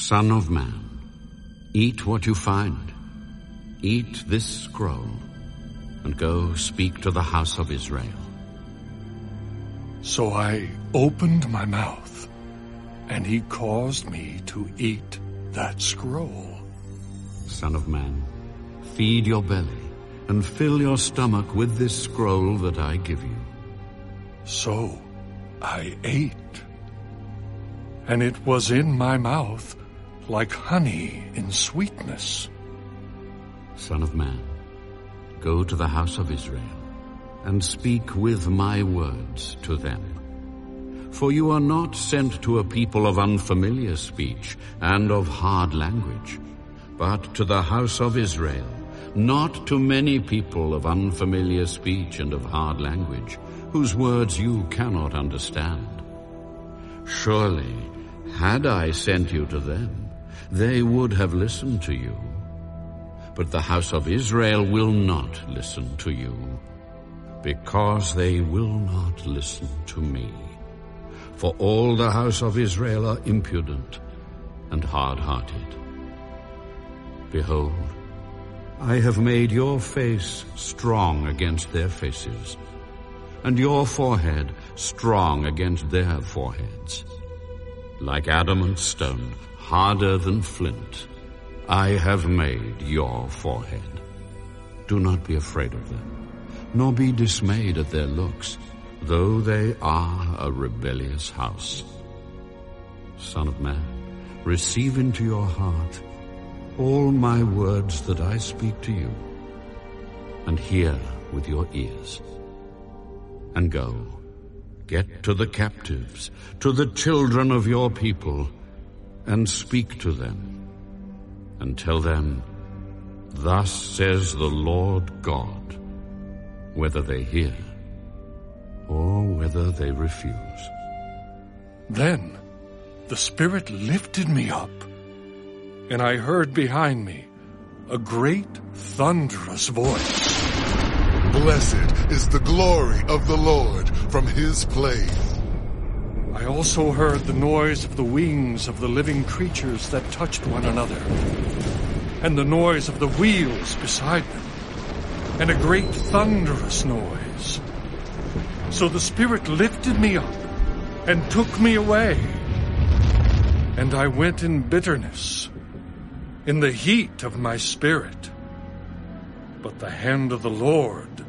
Son of man, eat what you find. Eat this scroll, and go speak to the house of Israel. So I opened my mouth, and he caused me to eat that scroll. Son of man, feed your belly, and fill your stomach with this scroll that I give you. So I ate, and it was in my mouth like honey in sweetness. Son of man, go to the house of Israel, and speak with my words to them. For you are not sent to a people of unfamiliar speech and of hard language, but to the house of Israel, not to many people of unfamiliar speech and of hard language, whose words you cannot understand. Surely, had I sent you to them, they would have listened to you. But the house of Israel will not listen to you, because they will not listen to me. For all the house of Israel are impudent and hard-hearted. Behold, I have made your face strong against their faces, and your forehead strong against their foreheads. Like adamant stone, harder than flint, I have made your forehead. Do not be afraid of them, nor be dismayed at their looks, though they are a rebellious house. Son of man, receive into your heart all my words that I speak to you, and hear with your ears. And go, get to the captives, to the children of your people, and speak to them, and tell them, Thus says the Lord God, whether they hear or whether they refuse. Then the Spirit lifted me up, and I heard behind me a great thunderous voice. Blessed is the glory of the Lord from his place. I also heard the noise of the wings of the living creatures that touched one another, and the noise of the wheels beside them, and a great thunderous noise. So the Spirit lifted me up and took me away. And I went in bitterness, in the heat of my spirit. But the hand of the Lord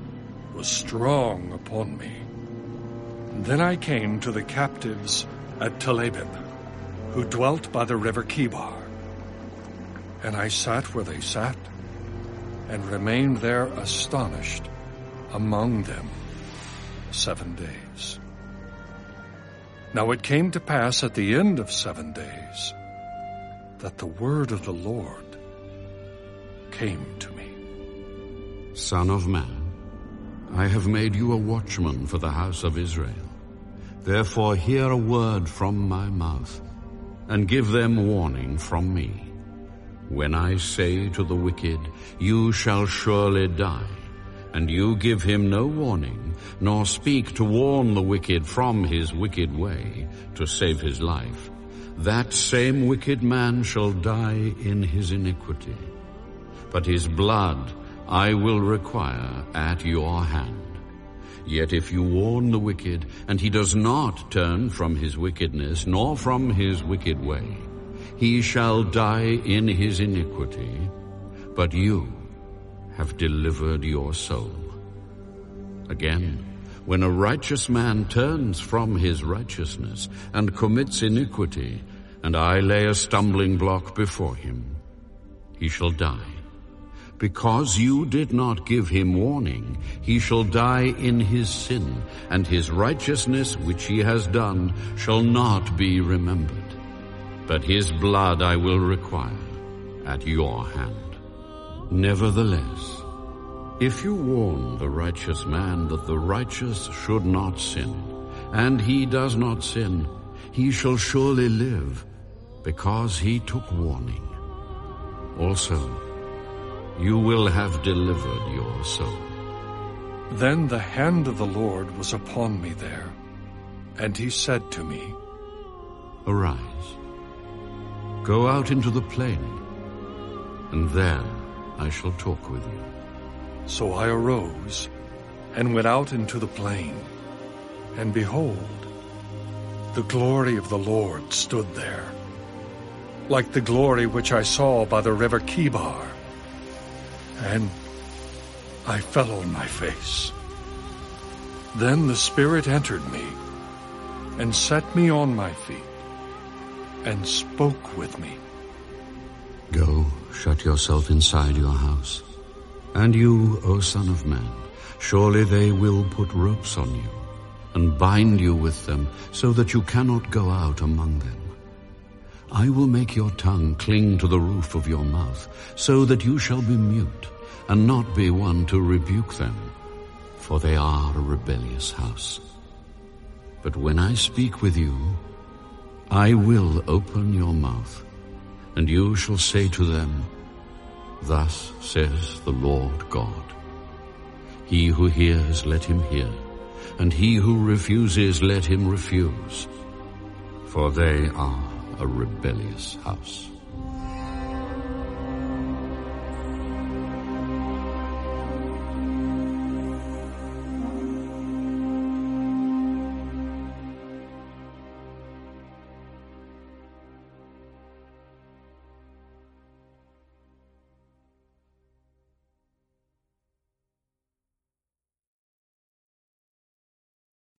was strong upon me. Then I came to the captives at Tel Abib, who dwelt by the river Chebar. And I sat where they sat, and remained there astonished among them seven days. Now it came to pass at the end of seven days that the word of the Lord came to me. Son of man, I have made you a watchman for the house of Israel. Therefore hear a word from my mouth, and give them warning from me. When I say to the wicked, You shall surely die, and you give him no warning, nor speak to warn the wicked from his wicked way, to save his life, that same wicked man shall die in his iniquity. But his blood I will require at your hand. Yet if you warn the wicked, and he does not turn from his wickedness, nor from his wicked way, he shall die in his iniquity, but you have delivered your soul. Again, when a righteous man turns from his righteousness and commits iniquity, and I lay a stumbling block before him, he shall die. Because you did not give him warning, he shall die in his sin, and his righteousness which he has done shall not be remembered. But his blood I will require at your hand. Nevertheless, if you warn the righteous man that the righteous should not sin, and he does not sin, he shall surely live, because he took warning. Also, you will have delivered your soul. Then the hand of the Lord was upon me there, and he said to me, Arise, Go out into the plain, and there I shall talk with you. So I arose and went out into the plain, and behold, the glory of the Lord stood there, like the glory which I saw by the river Chebar. And I fell on my face. Then the Spirit entered me and set me on my feet and spoke with me. Go, shut yourself inside your house. And you, O Son of Man, surely they will put ropes on you and bind you with them so that you cannot go out among them. I will make your tongue cling to the roof of your mouth so that you shall be mute and not be one to rebuke them, for they are a rebellious house. But when I speak with you, I will open your mouth, and you shall say to them, Thus says the Lord God. He who hears, let him hear, and he who refuses, let him refuse, for they are a rebellious house.